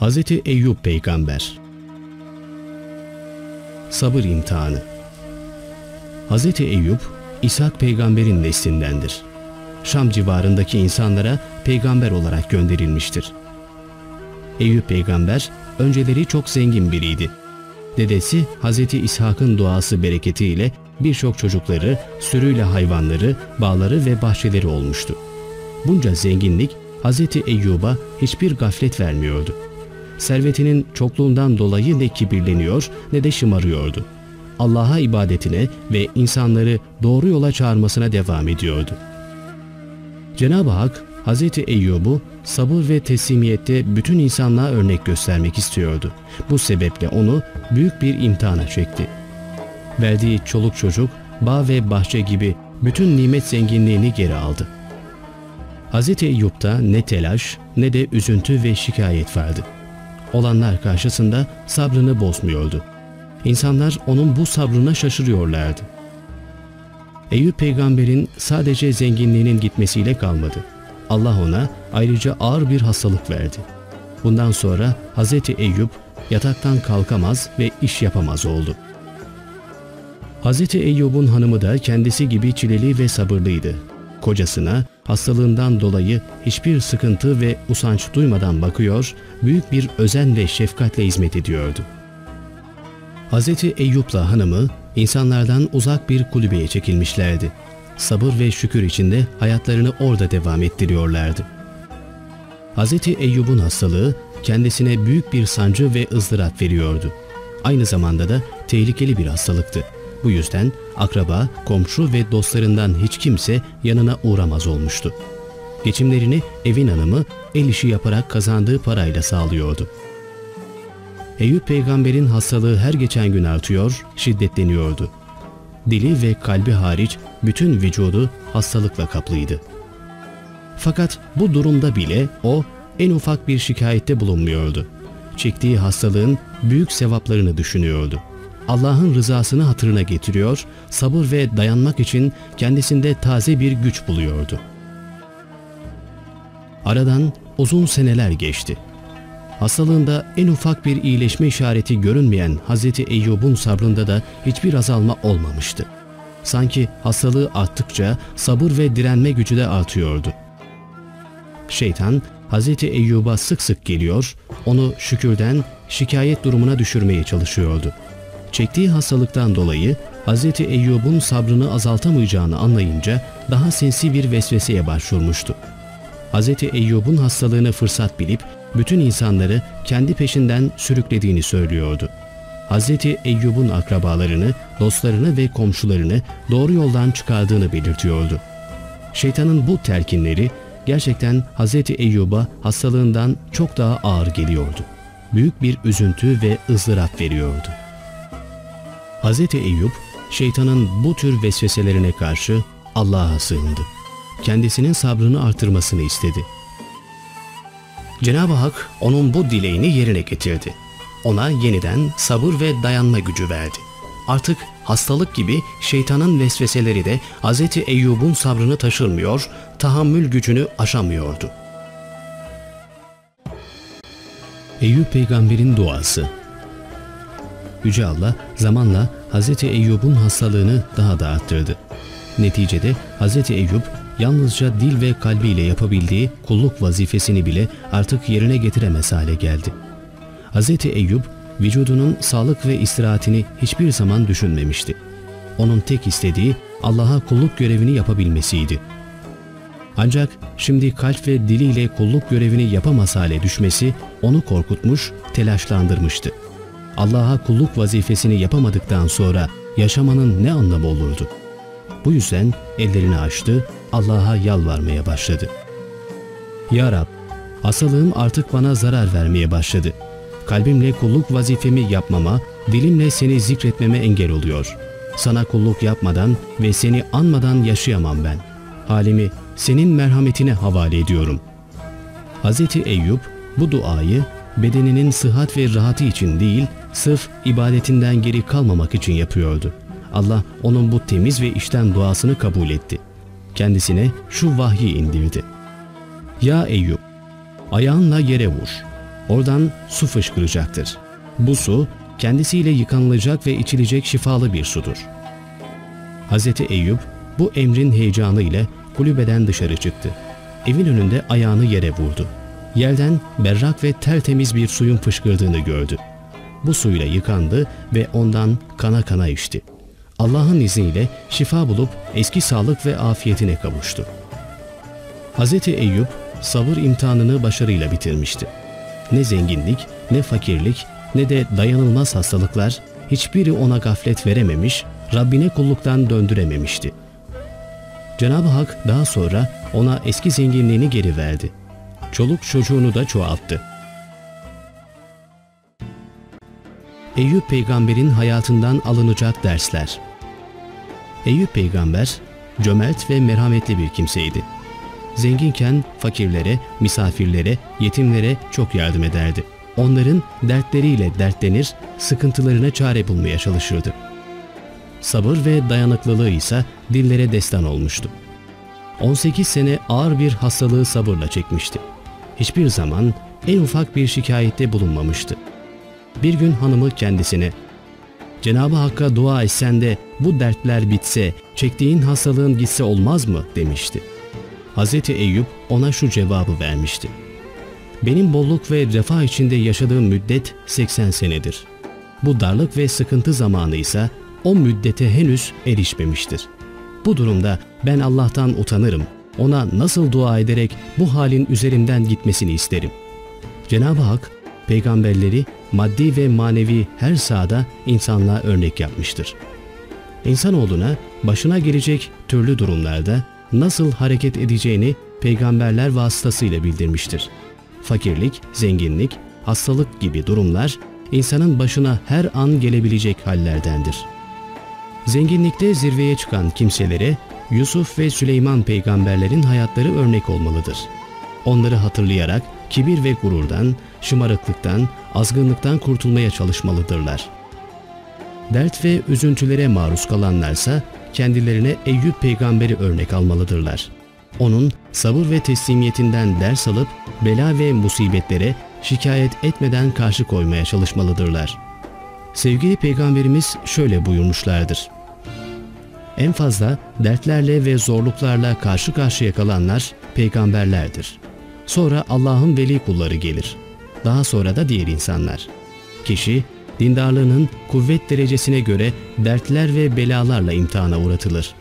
Hz. Eyüp Peygamber Sabır imtihanı Hz. Eyüp, İshak peygamberin neslindendir. Şam civarındaki insanlara peygamber olarak gönderilmiştir. Eyüp peygamber önceleri çok zengin biriydi. Dedesi Hz. İshak'ın duası bereketiyle birçok çocukları, sürüyle hayvanları, bağları ve bahçeleri olmuştu. Bunca zenginlik Hz. Eyyub'a hiçbir gaflet vermiyordu. Servetinin çokluğundan dolayı ne kibirleniyor ne de şımarıyordu. Allah'a ibadetine ve insanları doğru yola çağırmasına devam ediyordu. Cenab-ı Hak Hz. Eyyub'u sabır ve teslimiyette bütün insanlığa örnek göstermek istiyordu. Bu sebeple onu büyük bir imtihana çekti. Verdiği çoluk çocuk, bağ ve bahçe gibi bütün nimet zenginliğini geri aldı. Hz. Eyyub'da ne telaş ne de üzüntü ve şikayet vardı. Olanlar karşısında sabrını bozmuyordu. İnsanlar onun bu sabrına şaşırıyorlardı. Eyüp peygamberin sadece zenginliğinin gitmesiyle kalmadı. Allah ona ayrıca ağır bir hastalık verdi. Bundan sonra Hz. Eyüp yataktan kalkamaz ve iş yapamaz oldu. Hz. Eyyub'un hanımı da kendisi gibi çileli ve sabırlıydı. Kocasına hastalığından dolayı hiçbir sıkıntı ve usanç duymadan bakıyor, büyük bir özen ve şefkatle hizmet ediyordu. Hz. Eyyup'la hanımı insanlardan uzak bir kulübeye çekilmişlerdi. Sabır ve şükür içinde hayatlarını orada devam ettiriyorlardı. Hz. Eyyub'un hastalığı kendisine büyük bir sancı ve ızdırap veriyordu. Aynı zamanda da tehlikeli bir hastalıktı. Bu yüzden akraba, komşu ve dostlarından hiç kimse yanına uğramaz olmuştu. Geçimlerini evin hanımı el işi yaparak kazandığı parayla sağlıyordu. Eyüp peygamberin hastalığı her geçen gün artıyor, şiddetleniyordu. Dili ve kalbi hariç bütün vücudu hastalıkla kaplıydı. Fakat bu durumda bile o en ufak bir şikayette bulunmuyordu. Çektiği hastalığın büyük sevaplarını düşünüyordu. Allah'ın rızasını hatırına getiriyor, sabır ve dayanmak için kendisinde taze bir güç buluyordu. Aradan uzun seneler geçti. Hastalığında en ufak bir iyileşme işareti görünmeyen Hz. Eyyub'un sabrında da hiçbir azalma olmamıştı. Sanki hastalığı arttıkça sabır ve direnme gücü de artıyordu. Şeytan Hz. Eyyub'a sık sık geliyor, onu şükürden şikayet durumuna düşürmeye çalışıyordu. Çektiği hastalıktan dolayı Hz. Eyyub'un sabrını azaltamayacağını anlayınca daha sinsi bir vesveseye başvurmuştu. Hz. Eyyub'un hastalığını fırsat bilip bütün insanları kendi peşinden sürüklediğini söylüyordu. Hz. Eyyub'un akrabalarını, dostlarını ve komşularını doğru yoldan çıkardığını belirtiyordu. Şeytanın bu telkinleri gerçekten Hz. Eyyub'a hastalığından çok daha ağır geliyordu. Büyük bir üzüntü ve ızdırap veriyordu. Hz. Eyüp, şeytanın bu tür vesveselerine karşı Allah'a sığındı. Kendisinin sabrını artırmasını istedi. Cenab-ı Hak onun bu dileğini yerine getirdi. Ona yeniden sabır ve dayanma gücü verdi. Artık hastalık gibi şeytanın vesveseleri de Hz. Eyyub'un sabrını taşırmıyor, tahammül gücünü aşamıyordu. Eyüp peygamberin duası Yüce Allah zamanla Hz. Eyyub'un hastalığını daha da arttırdı. Neticede Hz. Eyyub yalnızca dil ve kalbiyle yapabildiği kulluk vazifesini bile artık yerine getiremez hale geldi. Hz. Eyyub vücudunun sağlık ve istirahatini hiçbir zaman düşünmemişti. Onun tek istediği Allah'a kulluk görevini yapabilmesiydi. Ancak şimdi kalp ve diliyle kulluk görevini yapamaz hale düşmesi onu korkutmuş, telaşlandırmıştı. Allah'a kulluk vazifesini yapamadıktan sonra yaşamanın ne anlamı olurdu? Bu yüzden ellerini açtı, Allah'a yalvarmaya başladı. Ya Rab, hastalığım artık bana zarar vermeye başladı. Kalbimle kulluk vazifemi yapmama, dilimle seni zikretmeme engel oluyor. Sana kulluk yapmadan ve seni anmadan yaşayamam ben. Halimi senin merhametine havale ediyorum. Hz. Eyüp bu duayı bedeninin sıhhat ve rahatı için değil, sırf ibadetinden geri kalmamak için yapıyordu. Allah onun bu temiz ve işten duasını kabul etti. Kendisine şu vahyi indirdi. Ya Eyüp! Ayağınla yere vur. oradan su fışkıracaktır. Bu su kendisiyle yıkanılacak ve içilecek şifalı bir sudur. Hz. Eyüp bu emrin heyecanı ile kulübeden dışarı çıktı. Evin önünde ayağını yere vurdu. Yerden berrak ve tertemiz bir suyun fışkırdığını gördü. Bu suyla yıkandı ve ondan kana kana içti. Allah'ın izniyle şifa bulup eski sağlık ve afiyetine kavuştu. Hz. Eyüp sabır imtihanını başarıyla bitirmişti. Ne zenginlik, ne fakirlik, ne de dayanılmaz hastalıklar hiçbiri ona gaflet verememiş, Rabbine kulluktan döndürememişti. Cenab-ı Hak daha sonra ona eski zenginliğini geri verdi. Çoluk çocuğunu da çoğalttı. Eyüp peygamberin hayatından alınacak dersler. Eyüp peygamber cömert ve merhametli bir kimseydi. Zenginken fakirlere, misafirlere, yetimlere çok yardım ederdi. Onların dertleriyle dertlenir, sıkıntılarına çare bulmaya çalışırdı. Sabır ve dayanıklılığı ise dillere destan olmuştu. 18 sene ağır bir hastalığı sabırla çekmişti. Hiçbir zaman en ufak bir şikayette bulunmamıştı. Bir gün hanımı kendisine Cenab-ı Hakk'a dua etsen de bu dertler bitse, çektiğin hastalığın gitse olmaz mı demişti. Hz. Eyüp ona şu cevabı vermişti. Benim bolluk ve refah içinde yaşadığım müddet 80 senedir. Bu darlık ve sıkıntı zamanı ise o müddete henüz erişmemiştir. Bu durumda ben Allah'tan utanırım. Ona nasıl dua ederek bu halin üzerimden gitmesini isterim. Cenab-ı Hak peygamberleri maddi ve manevi her sahada insanlığa örnek yapmıştır. İnsanoğluna başına gelecek türlü durumlarda nasıl hareket edeceğini peygamberler vasıtasıyla bildirmiştir. Fakirlik, zenginlik, hastalık gibi durumlar insanın başına her an gelebilecek hallerdendir. Zenginlikte zirveye çıkan kimselere Yusuf ve Süleyman peygamberlerin hayatları örnek olmalıdır. Onları hatırlayarak kibir ve gururdan, şımarıklıktan, azgınlıktan kurtulmaya çalışmalıdırlar. Dert ve üzüntülere maruz kalanlarsa kendilerine Eyüp peygamberi örnek almalıdırlar. Onun sabır ve teslimiyetinden ders alıp bela ve musibetlere şikayet etmeden karşı koymaya çalışmalıdırlar. Sevgili peygamberimiz şöyle buyurmuşlardır. En fazla dertlerle ve zorluklarla karşı karşıya kalanlar peygamberlerdir. Sonra Allah'ın veli kulları gelir. Daha sonra da diğer insanlar. Kişi dindarlığının kuvvet derecesine göre dertler ve belalarla imtihana uğratılır.